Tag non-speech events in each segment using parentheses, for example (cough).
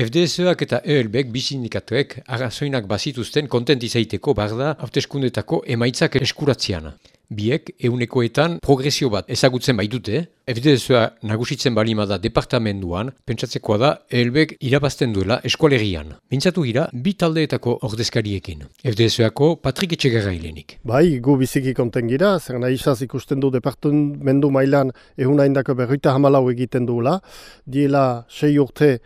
FDSak eta ELBek bi sindikatuek arrazoinak bazituzten kontent izaiteko barda hauteskundetako emaitzak eskuratzean. Biek, eunekoetan progresio bat ezagutzen baitute, FDSA nagusitzen balimada departamenduan, pentsatzekoa da ELBek irabazten duela eskualerian. Mintzatu gira, bi taldeetako ordezkariekin. FDSako Patrik Etxegarra hilenik. Bai, gu biziki konten gira, zer nahi ikusten du departamendu mailan ehuna indako berruita hamalau egiten duela, diela sei urte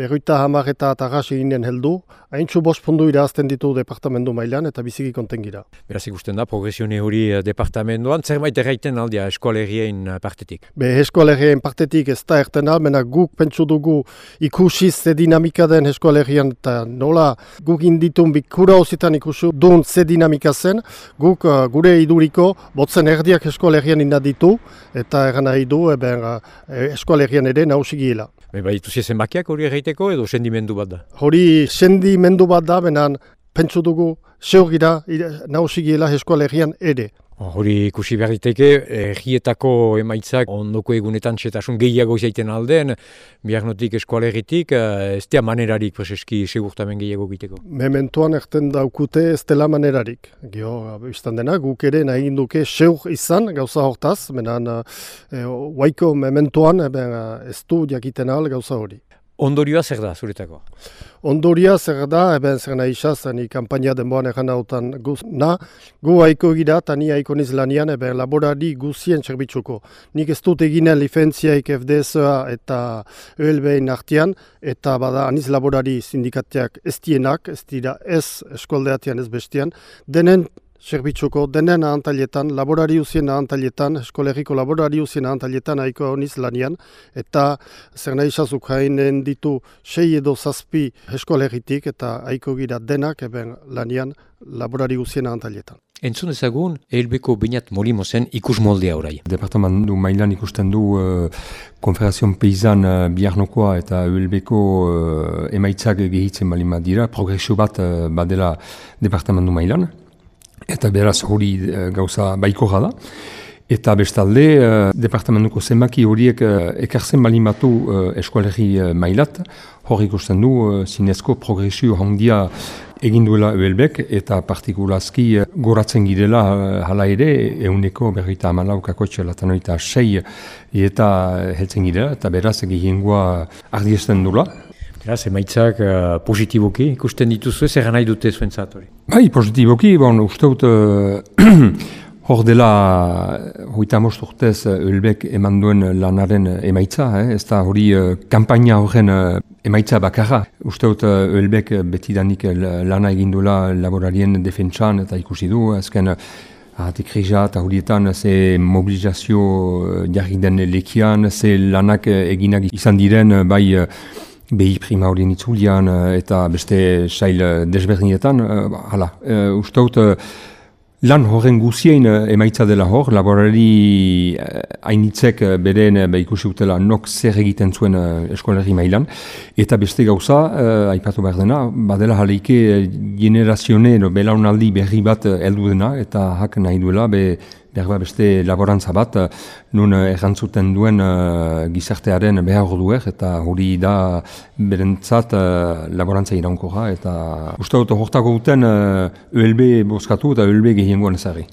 berroita hamar eta atarras eginen heldu, haintxu bost pundu irazten ditu departamendu mailan eta biziki konten gira. Beraz ikusten da, progresione hori eh, departamenduan, zer maite erraiten aldia eskoalerien eh, partetik? Be, eskoalerien partetik ez da erten almena guk pentsu dugu ikusiz ze dinamika den eskoalerian eta nola guk inditun bikura hositan ikusu duen ze dinamika zen, guk uh, gure iduriko botzen erdiak eskoalerian inaditu eta eran nahi du eben, uh, eskoalerian ere nausigiela. Be, bai, tuzi zenbakiak hori egiteko edo sendimendu bat da? Hori sendimendu bat da, benan pentsu dugu seurgira nausigiela eskoalegian ere. Hori ikusi behar diteke, errietako emaitzak ondoko egunetan txetasun gehiago zaiten alden, bihar notik eskualeritik, eh, ez dea manerarik preseski segurtamen gehiago egiteko. Mementuan erten daukute ez dela manerarik. Gio, izan dena, guk ere nahi duke seur izan gauza hortaz, menan e, waiko mementuan ez du jakiten ahal gauza hori. Ondorioa zer da, zuretako? Ondoria zer da, eben zer nahi izaz, ni kampaina denboan egan hautan guz, na, gu haiko gira, eta ni haiko niz lanian, eben laborari guzien txerbitzuko. Nik ez dut eginen lifentziaik FDSA eta ELB-in artian, eta bada aniz laborari sindikatiak ez dienak, ez dira ez eskoldeatian ez bestian, denen Zerbitzuko denen ahantaletan, laborariuzien ahantaletan, eskolegiko laborariuzien ahantaletan haiko honiz lanian, eta zer nahi sazuk hainen ditu sei edo zazpi eskolegitik eta haiko gira denak eben lanian laborariuzien ahantaletan. Entzun ezagun, ehelbeko bainat molimo zen ikus moldea orai. Departamentu mailan ikusten du uh, konferazion peizan uh, biharnokoa eta ehelbeko uh, emaitzak gehitzen balima dira, progresio bat uh, badela departamentu mailan eta beraz hori uh, gauza baiko da. Eta bestalde, uh, departamentuko zenbaki horiek uh, ekartzen balin batu uh, eskualegi uh, mailat, hori ikusten du uh, progresio handia egin duela Uelbek eta partikulazki uh, goratzen girela uh, hala ere, euneko berrita amalaukako txelatanoita sei eta heltzen girela, eta beraz egiengoa ardiesten dula. Beraz, emaitzak uh, positiboki ikusten dituzu ez nahi dute zuen zatori? Bai, positiboki, bon, uste dut uh, (clears throat) hor dela hoita most urtez Ölbek eman duen lanaren emaitza, eh? ez da hori uh, kampaina horren emaitza bakarra. Uste dut uh, Ölbek betidanik lana egindula laborarien defentsan eta ikusi du, ezken Ahate krija eta horietan ze mobilizazio jarri den lekian, ze lanak eginak izan diren bai behi prima horien itzulian eh, eta beste sail eh, desberdinetan, uh, hala, uh, ustaut, lan horren guzien emaitza dela hor, laborari hainitzek beren uh, ikusi utela nok zer egiten zuen eskolerri mailan, eta beste gauza, uh, aipatu behar dena, badela jaleike generazione, no, belaunaldi berri bat heldu dena, eta hak nahi duela, be, behar beste laborantza bat, eh, nun eh, errantzuten duen uh, gizartearen behar duer, eta hori da berentzat uh, laborantza iraunko eta uste dut horretako duten uh, ELB boskatu eta ELB gehiengoan ezari.